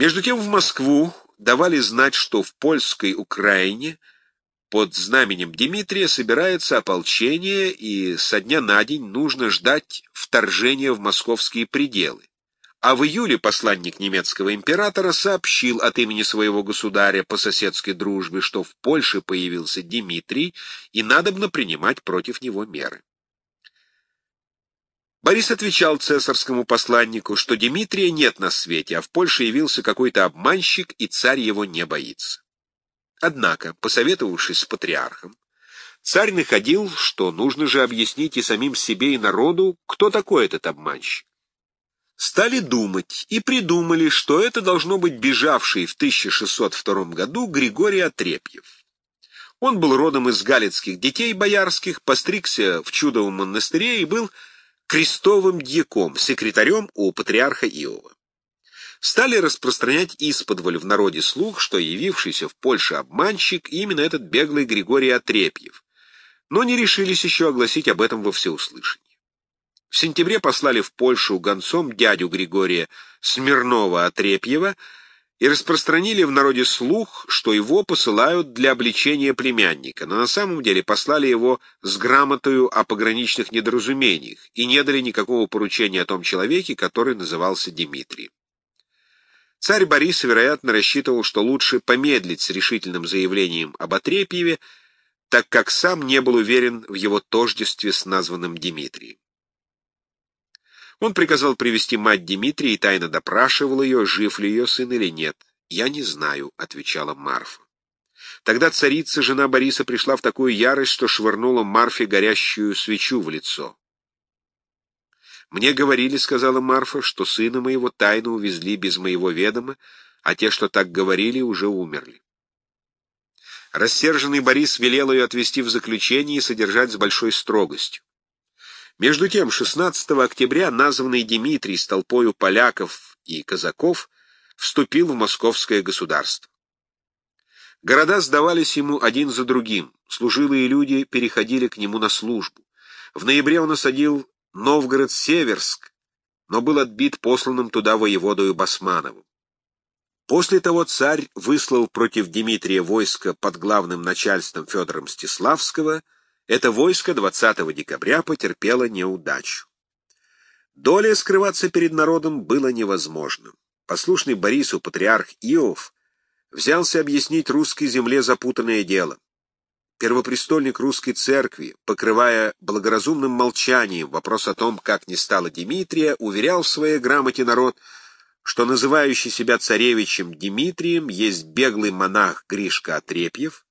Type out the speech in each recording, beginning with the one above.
Между тем в Москву давали знать, что в польской Украине под знаменем Дмитрия собирается ополчение, и со дня на день нужно ждать вторжения в московские пределы. А в июле посланник немецкого императора сообщил от имени своего государя по соседской дружбе, что в Польше появился Дмитрий, и надобно принимать против него меры. Борис отвечал цесарскому посланнику, что Дмитрия нет на свете, а в Польше явился какой-то обманщик, и царь его не боится. Однако, посоветовавшись с патриархом, царь находил, что нужно же объяснить и самим себе, и народу, кто такой этот обманщик. Стали думать и придумали, что это должно быть бежавший в 1602 году Григорий Отрепьев. Он был родом из галицких детей боярских, постригся в чудовом монастыре и был крестовым дьяком, секретарем у патриарха Иова. Стали распространять исподволь в народе слух, что явившийся в Польше обманщик именно этот беглый Григорий Отрепьев, но не решились еще огласить об этом во всеуслышание. В сентябре послали в Польшу гонцом дядю Григория Смирнова Отрепьева, и распространили в народе слух, что его посылают для обличения племянника, но на самом деле послали его с грамотою о пограничных недоразумениях и не дали никакого поручения о том человеке, который назывался Дмитрием. Царь Борис, вероятно, рассчитывал, что лучше помедлить с решительным заявлением об Отрепьеве, так как сам не был уверен в его тождестве с названным Дмитрием. Он приказал привести мать Дмитрия и тайно допрашивал ее, жив ли ее сын или нет. «Я не знаю», — отвечала Марфа. Тогда царица, жена Бориса, пришла в такую ярость, что швырнула Марфе горящую свечу в лицо. «Мне говорили, — сказала Марфа, — что сына моего тайно увезли без моего ведома, а те, что так говорили, уже умерли». Рассерженный Борис велел ее отвезти в заключение и содержать с большой строгостью. Между тем, 16 октября названный Дмитрий с толпою поляков и казаков вступил в московское государство. Города сдавались ему один за другим, служилые люди переходили к нему на службу. В ноябре он осадил Новгород-Северск, но был отбит посланным туда воеводою Басмановым. После того царь выслал против Дмитрия войско под главным начальством Федора Мстиславского — это войско 20 декабря потерпело неудачу. Доля скрываться перед народом было невозможно. Послушный Борису патриарх Иов взялся объяснить русской земле запутанное дело. Первопрестольник русской церкви, покрывая благоразумным молчанием вопрос о том, как не стало Дмитрия, уверял в своей грамоте народ, что называющий себя царевичем Дмитрием есть беглый монах Гришка Отрепьев,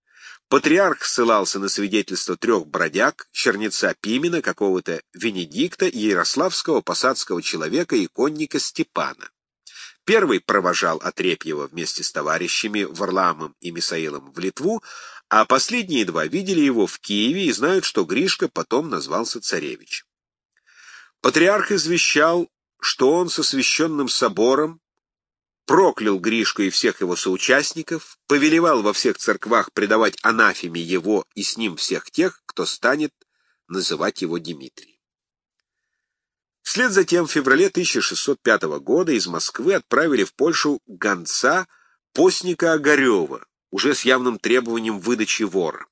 Патриарх ссылался на свидетельство трех бродяг, чернеца Пимена, какого-то Венедикта ярославского посадского человека и конника Степана. Первый провожал Отрепьева вместе с товарищами Варламом и Мисаилом в Литву, а последние два видели его в Киеве и знают, что Гришка потом назвался царевичем. Патриарх извещал, что он со священным собором проклял Гришку и всех его соучастников, повелевал во всех церквах предавать анафеме его и с ним всех тех, кто станет называть его Дмитрием. Вслед за тем в феврале 1605 года из Москвы отправили в Польшу гонца постника Огарева, уже с явным требованием выдачи вора.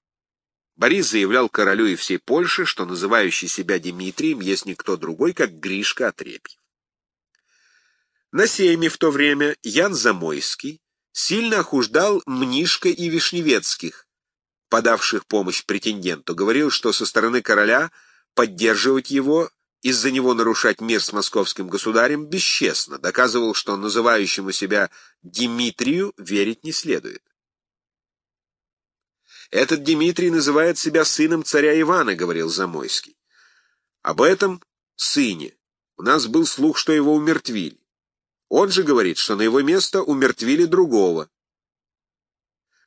Борис заявлял королю и всей Польше, что называющий себя Дмитрием есть никто другой, как Гришка Отрепьев. На сейме в то время Ян Замойский сильно охуждал Мнишка и Вишневецких, подавших помощь претенденту, говорил, что со стороны короля поддерживать его, из-за него нарушать мир с московским государем бесчестно, доказывал, что называющему себя Дмитрию верить не следует. «Этот Дмитрий называет себя сыном царя Ивана», — говорил Замойский. «Об этом сыне. У нас был слух, что его умертвили. Он же говорит, что на его место умертвили другого.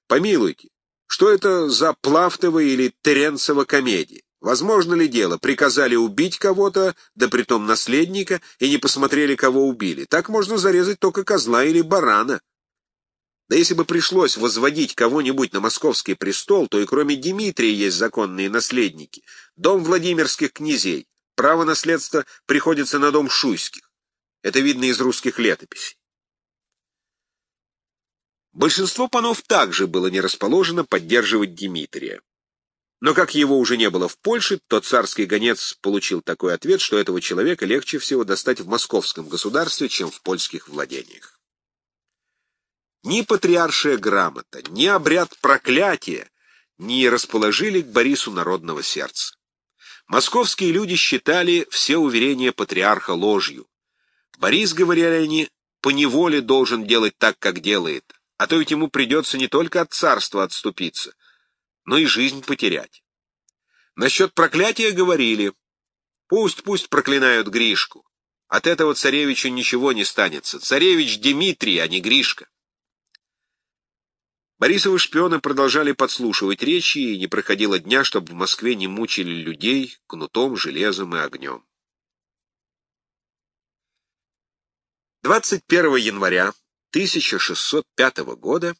Помилуйте, что это за Плафтова или Теренцева комедия? Возможно ли дело, приказали убить кого-то, да притом наследника, и не посмотрели, кого убили? Так можно зарезать только козла или барана. Да если бы пришлось возводить кого-нибудь на московский престол, то и кроме Дмитрия есть законные наследники. Дом Владимирских князей. Право наследства приходится на дом Шуйских. Это видно из русских летописей. Большинство панов также было не расположено поддерживать Дмитрия. Но как его уже не было в Польше, то царский гонец получил такой ответ, что этого человека легче всего достать в московском государстве, чем в польских владениях. Ни патриаршая грамота, ни обряд проклятия не расположили к Борису народного сердца. Московские люди считали все уверения патриарха ложью. Борис, говорили они, поневоле должен делать так, как делает, а то ведь ему придется не только от царства отступиться, но и жизнь потерять. Насчет проклятия говорили, пусть, пусть проклинают Гришку. От этого царевичу ничего не станется. Царевич Дмитрий, а не Гришка. Борисовы шпионы продолжали подслушивать речи, и не проходило дня, чтобы в Москве не мучили людей кнутом, железом и огнем. 21 января 1605 года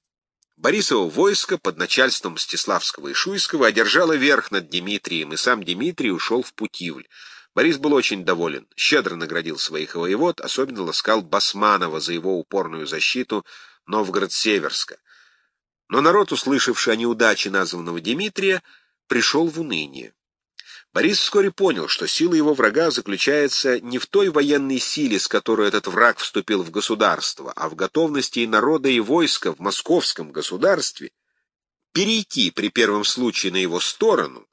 Борисово войско под начальством Мстиславского и Шуйского одержало верх над Дмитрием, и сам Дмитрий ушел в Путивль. Борис был очень доволен, щедро наградил своих воевод, особенно ласкал Басманова за его упорную защиту Новгород-Северска — но народ, услышавший о неудаче названного Дмитрия, пришел в уныние. Борис вскоре понял, что сила его врага заключается не в той военной силе, с которой этот враг вступил в государство, а в готовности и народа, и войска в московском государстве перейти при первом случае на его сторону,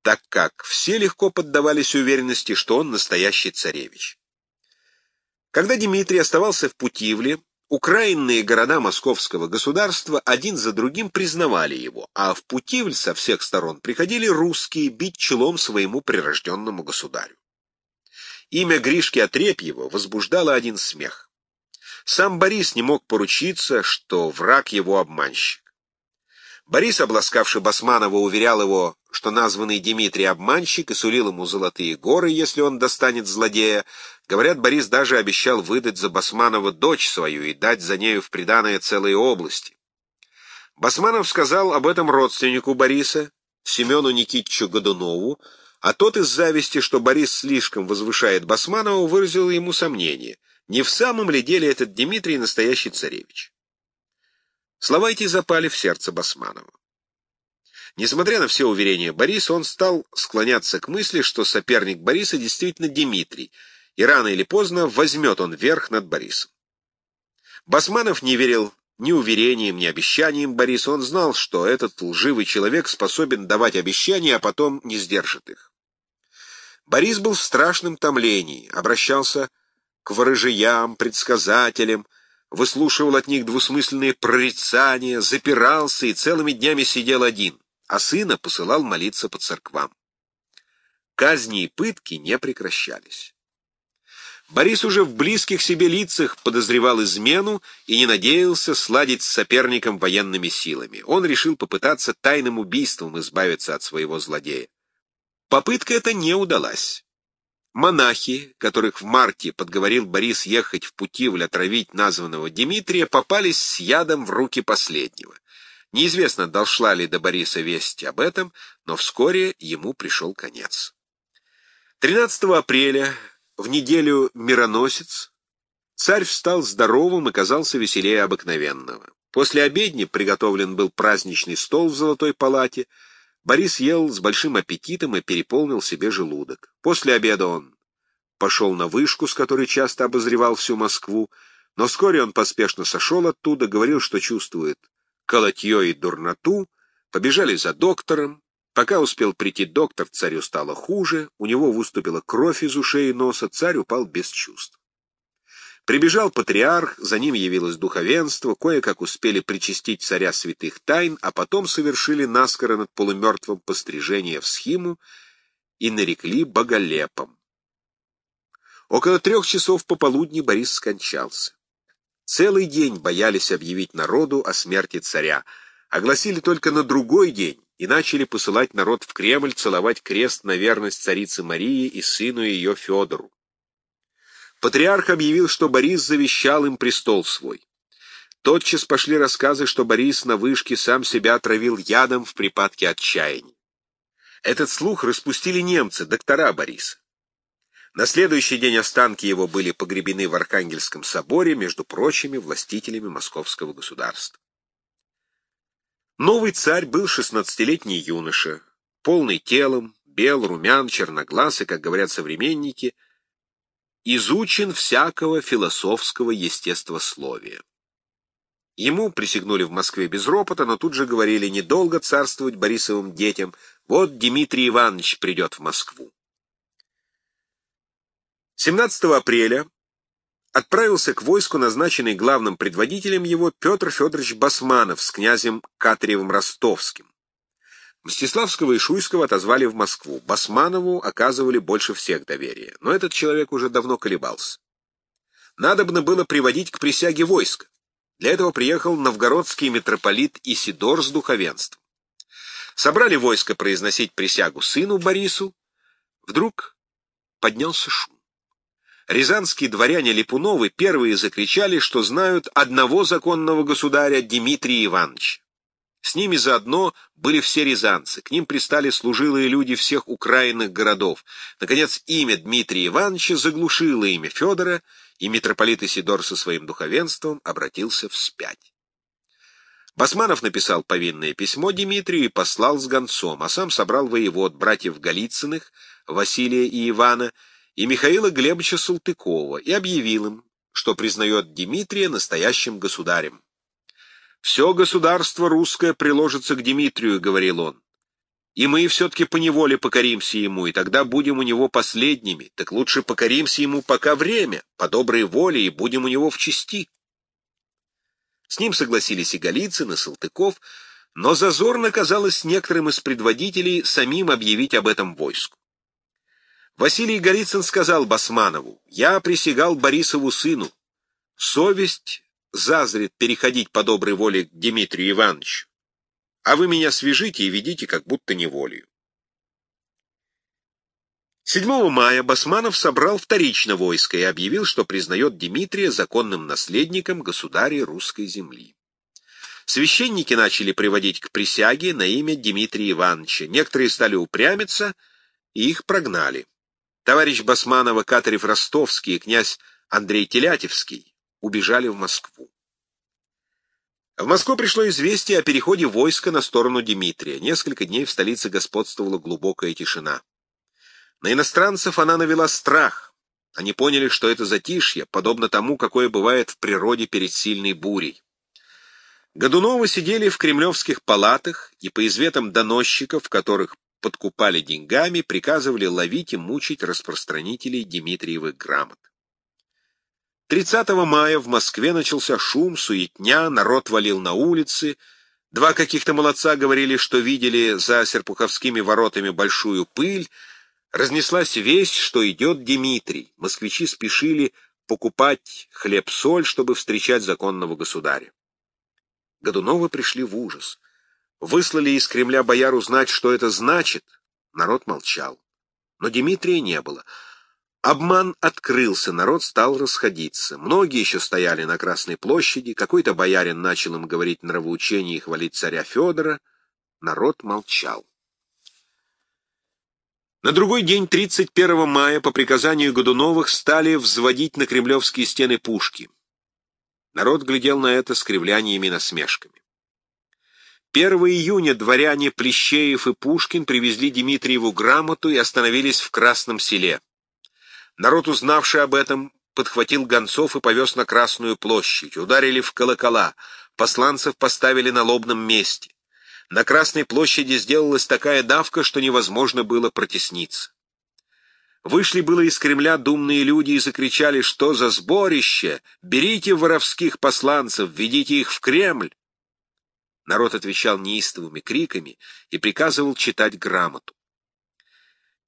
так как все легко поддавались уверенности, что он настоящий царевич. Когда Дмитрий оставался в Путивле, Украинные города московского государства один за другим признавали его, а в Путивль со всех сторон приходили русские бить челом своему прирожденному государю. Имя Гришки Отрепьева возбуждало один смех. Сам Борис не мог поручиться, что враг его обманщик. Борис, обласкавший Басманова, уверял его, что названный Дмитрий обманщик и сулил ему золотые горы, если он достанет злодея, Говорят, Борис даже обещал выдать за Басманова дочь свою и дать за нею в приданое целые области. Басманов сказал об этом родственнику Бориса, Семену Никитичу Годунову, а тот из зависти, что Борис слишком возвышает Басманова, выразил ему сомнение, не в самом ли деле этот Дмитрий настоящий царевич. Слова эти запали в сердце Басманова. Несмотря на все уверения Бориса, он стал склоняться к мысли, что соперник Бориса действительно Дмитрий — и рано или поздно возьмет он верх над Борисом. Басманов не верил ни уверениям, ни обещаниям Бориса. Он знал, что этот лживый человек способен давать обещания, а потом не сдержит их. Борис был в страшном томлении, обращался к ворожеям, предсказателям, выслушивал от них двусмысленные прорицания, запирался и целыми днями сидел один, а сына посылал молиться по церквам. Казни и пытки не прекращались. Борис уже в близких себе лицах подозревал измену и не надеялся сладить с соперником военными силами. Он решил попытаться тайным убийством избавиться от своего злодея. Попытка эта не удалась. Монахи, которых в марте подговорил Борис ехать в Путивль отравить названного Дмитрия, попались с ядом в руки последнего. Неизвестно, дошла ли до Бориса весть об этом, но вскоре ему пришел конец. 13 апреля в неделю мироносец царь встал здоровым и казался веселее обыкновенного. После обедни приготовлен был праздничный стол в золотой палате. Борис ел с большим аппетитом и переполнил себе желудок. После обеда он пошел на вышку, с которой часто обозревал всю Москву, но вскоре он поспешно сошел оттуда, говорил, что чувствует колотье и дурноту, побежали за доктором, Пока успел прийти доктор, царю стало хуже, у него выступила кровь из ушей и носа, царь упал без чувств. Прибежал патриарх, за ним явилось духовенство, кое-как успели причастить царя святых тайн, а потом совершили наскоро над полумертвым пострижение в схиму и нарекли боголепом. Около трех часов пополудни Борис скончался. Целый день боялись объявить народу о смерти царя, огласили только на другой день, и начали посылать народ в Кремль целовать крест на верность царице Марии и сыну ее Федору. Патриарх объявил, что Борис завещал им престол свой. Тотчас пошли рассказы, что Борис на вышке сам себя отравил ядом в припадке отчаяния. Этот слух распустили немцы, доктора Бориса. На следующий день останки его были погребены в Архангельском соборе между прочими властителями московского государства. Новый царь был шестнадцатилетний юноша, полный телом, бел, румян, черноглаз и, как говорят современники, изучен всякого философского естествословия. Ему присягнули в Москве без ропота, но тут же говорили недолго царствовать Борисовым детям. Вот Дмитрий Иванович придет в Москву. 17 апреля отправился к войску назначенный главным предводителем его Петр Федорович Басманов с князем Катриевым Ростовским. Мстиславского и Шуйского отозвали в Москву. Басманову оказывали больше всех доверия, но этот человек уже давно колебался. Надобно было приводить к присяге войска. Для этого приехал новгородский митрополит Исидор с духовенством. Собрали войско произносить присягу сыну Борису. Вдруг поднялся шум. Рязанские дворяне Липуновы первые закричали, что знают одного законного государя Дмитрия Ивановича. С ними заодно были все рязанцы, к ним пристали служилые люди всех украинных городов. Наконец, имя Дмитрия Ивановича заглушило имя Федора, и митрополит Исидор со своим духовенством обратился вспять. Басманов написал повинное письмо Дмитрию и послал с гонцом, а сам собрал воевод братьев Голицыных, Василия и Ивана, и Михаила Глебовича Салтыкова, и объявил им, что признает Дмитрия настоящим государем. «Все государство русское приложится к Дмитрию», — говорил он. И мы все-таки поневоле покоримся ему, и тогда будем у него последними. Так лучше покоримся ему пока время, по доброй воле, и будем у него в чести. С ним согласились и Голицын, и Салтыков, но зазорно казалось некоторым из предводителей самим объявить об этом войску. Василий Голицын сказал Басманову, «Я присягал Борисову сыну. Совесть зазрит переходить по доброй воле к Дмитрию Ивановичу а вы меня свяжите и ведите как будто неволею. 7 мая Басманов собрал вторично войско и объявил, что признает Дмитрия законным наследником государя русской земли. Священники начали приводить к присяге на имя Дмитрия Ивановича. Некоторые стали упрямиться, и их прогнали. Товарищ Басманова Катарев Ростовский и князь Андрей Телятевский убежали в Москву. В Москву пришло известие о переходе войска на сторону Дмитрия. Несколько дней в столице господствовала глубокая тишина. На иностранцев она навела страх. Они поняли, что это затишье, подобно тому, какое бывает в природе перед сильной бурей. Годуновы сидели в кремлевских палатах и по изветам доносчиков, которых подкупали деньгами, приказывали ловить и мучить распространителей Дмитриевых грамот. 30 мая в Москве начался шум, суетня, народ валил на улицы. Два каких-то молодца говорили, что видели за Серпуховскими воротами большую пыль. Разнеслась весть, что идет Дмитрий. Москвичи спешили покупать хлеб-соль, чтобы встречать законного государя. Годуновы пришли в ужас. Выслали из Кремля бояр узнать, что это значит. Народ молчал. Но Дмитрия не было. Обман открылся, народ стал расходиться. Многие еще стояли на Красной площади, какой-то боярин начал им говорить нравоучение и хвалить царя Федора. Народ молчал. На другой день, 31 мая, по приказанию Годуновых, стали взводить на кремлевские стены пушки. Народ глядел на это с кривляниями и насмешками. 1 июня дворяне Плещеев и Пушкин привезли Дмитриеву грамоту и остановились в Красном селе. Народ, узнавший об этом, подхватил гонцов и повез на Красную площадь. Ударили в колокола, посланцев поставили на лобном месте. На Красной площади сделалась такая давка, что невозможно было протесниться. Вышли было из Кремля думные люди и закричали, что за сборище, берите воровских посланцев, ведите их в Кремль. Народ отвечал неистовыми криками и приказывал читать грамоту.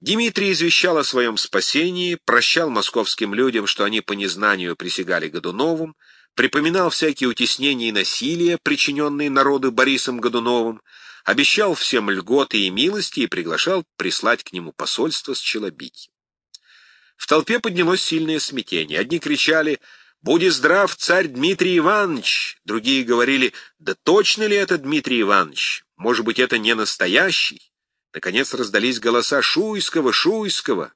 Дмитрий извещал о своем спасении, прощал московским людям, что они по незнанию присягали Годуновым, припоминал всякие утеснения и насилия, причиненные народу Борисом Годуновым, обещал всем льготы и милости и приглашал прислать к нему посольство с челобитьем. В толпе поднялось сильное смятение. Одни кричали «Буди здрав, царь Дмитрий Иванович!» Другие говорили «Да точно ли это Дмитрий Иванович? Может быть, это не настоящий?» Наконец раздались голоса Шуйского, Шуйского.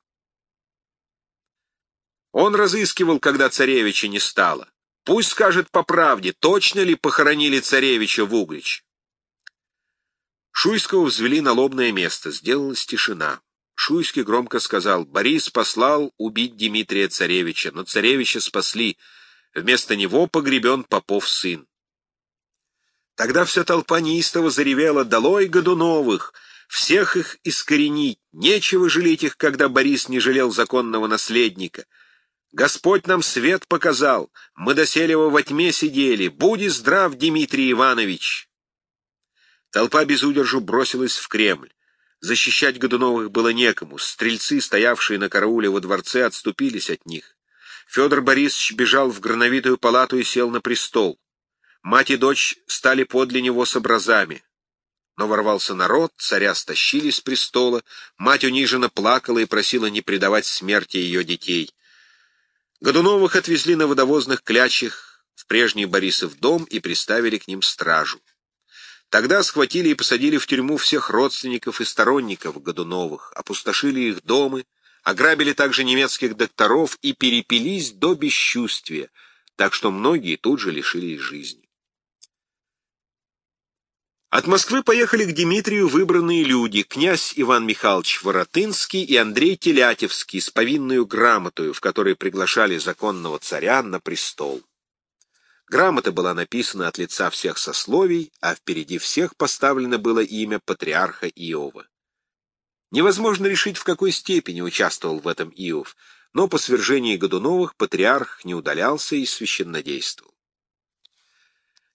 Он разыскивал, когда царевича не стало. Пусть скажет по правде, точно ли похоронили царевича в Углич. Шуйского взвели на лобное место, сделалась тишина. Шуйский громко сказал, «Борис послал убить Дмитрия Царевича, но царевича спасли. Вместо него погребен Попов сын». Тогда вся толпа неистово заревела, «Долой Годуновых! Всех их искоренить! Нечего жалеть их, когда Борис не жалел законного наследника!» Господь нам свет показал, мы доселево во тьме сидели. Буди здрав, Дмитрий Иванович!» Толпа без удержу бросилась в Кремль. Защищать Годуновых было некому. Стрельцы, стоявшие на карауле во дворце, отступились от них. Федор Борисович бежал в грановитую палату и сел на престол. Мать и дочь стали подле него с образами. Но ворвался народ, царя стащили с престола, мать униженно плакала и просила не предавать смерти ее детей. Годуновых отвезли на водовозных клячах в прежний Борисов дом и приставили к ним стражу. Тогда схватили и посадили в тюрьму всех родственников и сторонников Годуновых, опустошили их дома, ограбили также немецких докторов и перепились до бесчувствия, так что многие тут же лишились жизни. От Москвы поехали к Дмитрию выбранные люди, князь Иван Михайлович Воротынский и Андрей Телятевский с повинную грамотою, в которой приглашали законного царя на престол. Грамота была написана от лица всех сословий, а впереди всех поставлено было имя патриарха Иова. Невозможно решить, в какой степени участвовал в этом Иов, но по свержении Годуновых патриарх не удалялся и священнодействовал.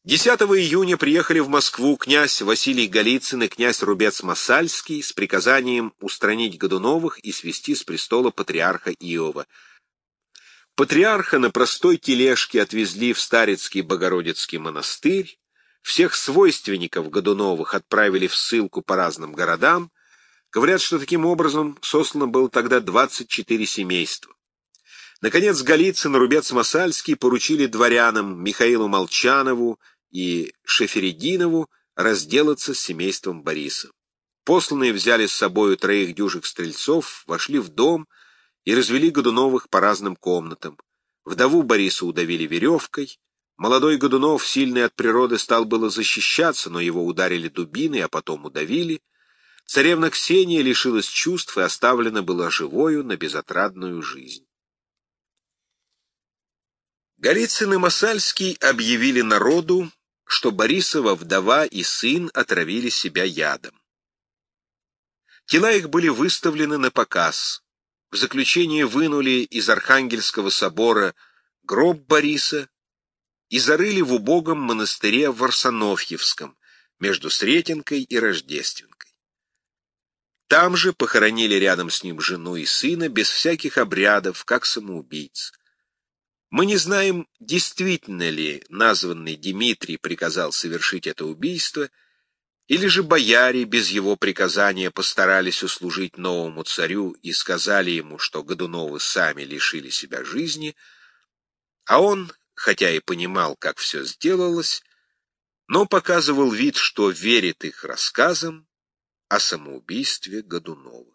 10 июня приехали в Москву князь Василий Голицын и князь Рубец-Масальский с приказанием устранить Годуновых и свести с престола патриарха Иова – Патриарха на простой тележке отвезли в Старецкий Богородицкий монастырь, всех свойственников Годуновых отправили в ссылку по разным городам. Говорят, что таким образом сослано было тогда 24 семейства. Наконец, Голицын, Рубец Масальский поручили дворянам Михаилу Молчанову и Шеферидинову разделаться с семейством Бориса. Посланные взяли с собою троих дюжих стрельцов, вошли в дом — и развели Годуновых по разным комнатам. Вдову Бориса удавили веревкой. Молодой Годунов, сильный от природы, стал было защищаться, но его ударили дубиной, а потом удавили. Царевна Ксения лишилась чувств и оставлена была живою на безотрадную жизнь. Голицын и Масальский объявили народу, что Борисова вдова и сын отравили себя ядом. Тела их были выставлены на показ. В заключение вынули из Архангельского собора гроб Бориса и зарыли в убогом монастыре в Арсановьевском между Сретенкой и Рождественкой. Там же похоронили рядом с ним жену и сына без всяких обрядов, как самоубийц. Мы не знаем, действительно ли названный Дмитрий приказал совершить это убийство — или же бояре без его приказания постарались услужить новому царю и сказали ему, что Годуновы сами лишили себя жизни, а он, хотя и понимал, как все сделалось, но показывал вид, что верит их рассказам о самоубийстве Годунова.